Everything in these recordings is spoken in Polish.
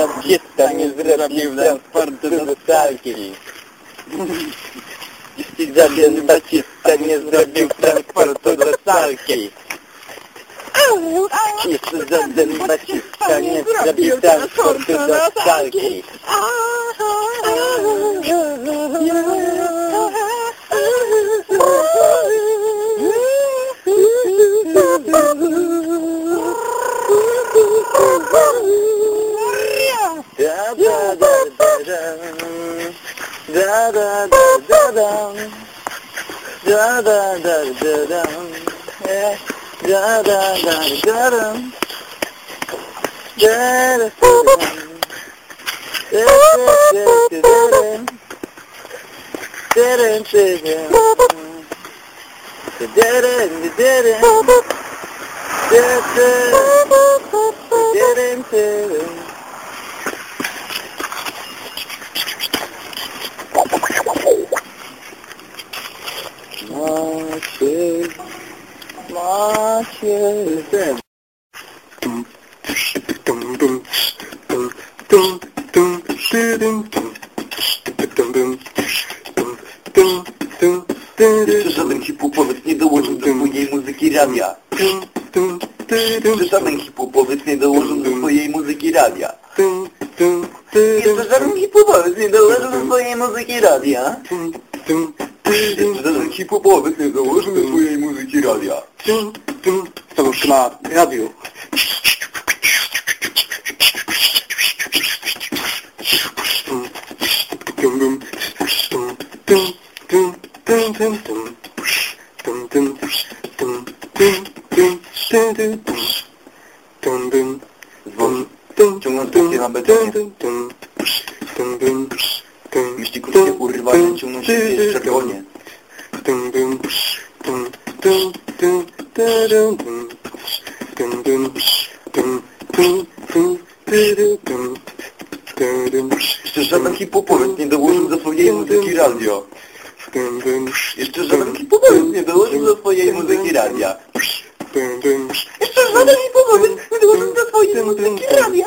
Statysta nie zrobił transportu do salki. Żaden batista nie zrobił transportu do salki. Jeszcze żaden batista nie zrobił transportu do salki. Da da da da da, da da da da da, yeah, da da da da da, da da da da da, da da da da da, da da da da da, da da da da da, da da da da da, da da da da da. Jeszcze żaden hip-hopowiec nie dołożył do swojej muzyki radia. Jeszcze żaden hip-hopowiec nie dołożył do swojej muzyki radia. Jeszcze żaden hip-hopowiec nie dołożył do swojej muzyki radia. Jeszcze żaden hip-hopowiec nie dołożył do swojej muzyki radia. To już na Dzwon ciągnąc takie na betonie. Myśli krótkie urwanie ciągną się w czerwonie. Dum dum jeszcze żaden hip-hopowiec nie dołożył do swojej muzyki radio. Jeszcze żaden hip-hopowiec nie dołożył do swojej muzyki radia. Jeszcze żaden hip-hopowiec nie dołożył do swojej muzyki radia.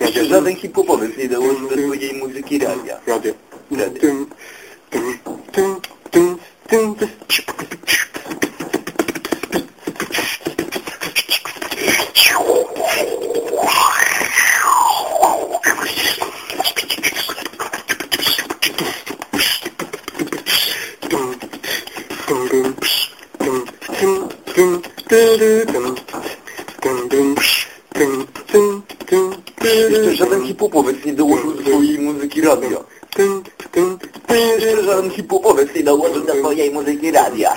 Jeszcze żaden hip-hopowiec nie dołożył do swojej muzyki radia. Radio. Radio. Jeszcze żaden hip-hopowiec nie dołożył do swojej muzyki radia. Jeszcze żaden hip-hopowiec nie dołożył do swojej muzyki radia.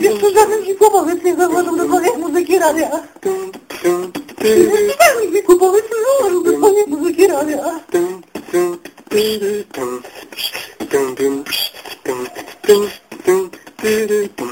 Jeszcze żaden hip-hopowiec nie dołożył do swojej muzyki radia. Jeszcze żaden hip-hopowiec nie dołożył do swojej muzyki radia. Jeszcze żaden hip-hopowiec nie dołożył do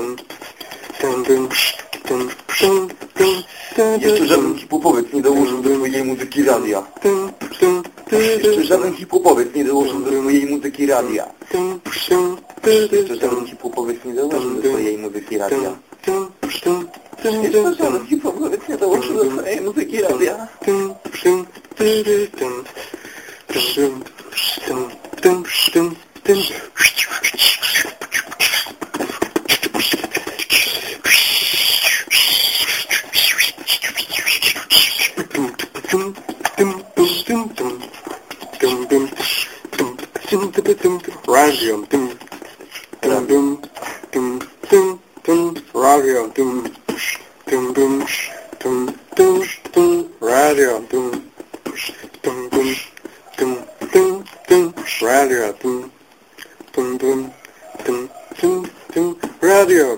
Jeszcze żaden hip-hopowiec nie dołożył do mojej muzyki radia. Jeszcze żaden hip-hopowiec nie dołożył do mojej muzyki radia. Jeszcze żaden hip-hopowiec nie dołożył do mojej muzyki radia. Jeszcze żaden hip-hopowiec nie dołożył do mojej muzyki radia. Nie dołożył do mojej muzyki radia. Ragion. Ragion. Radio.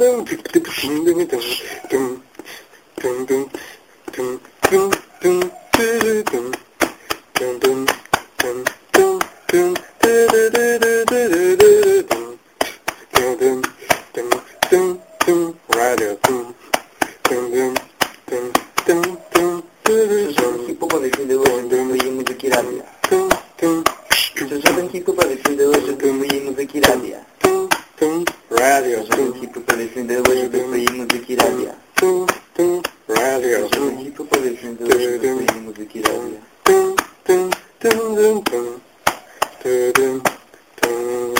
dun dun dun dun dun radio. Dzięki powiedzmy do żeby twojej muzyki radia. Tu, tu, radio. Dzięki powiedzmy do żeby twojej muzyki radia. Tu, tu, tu, tu, tu, tu, tu, tu.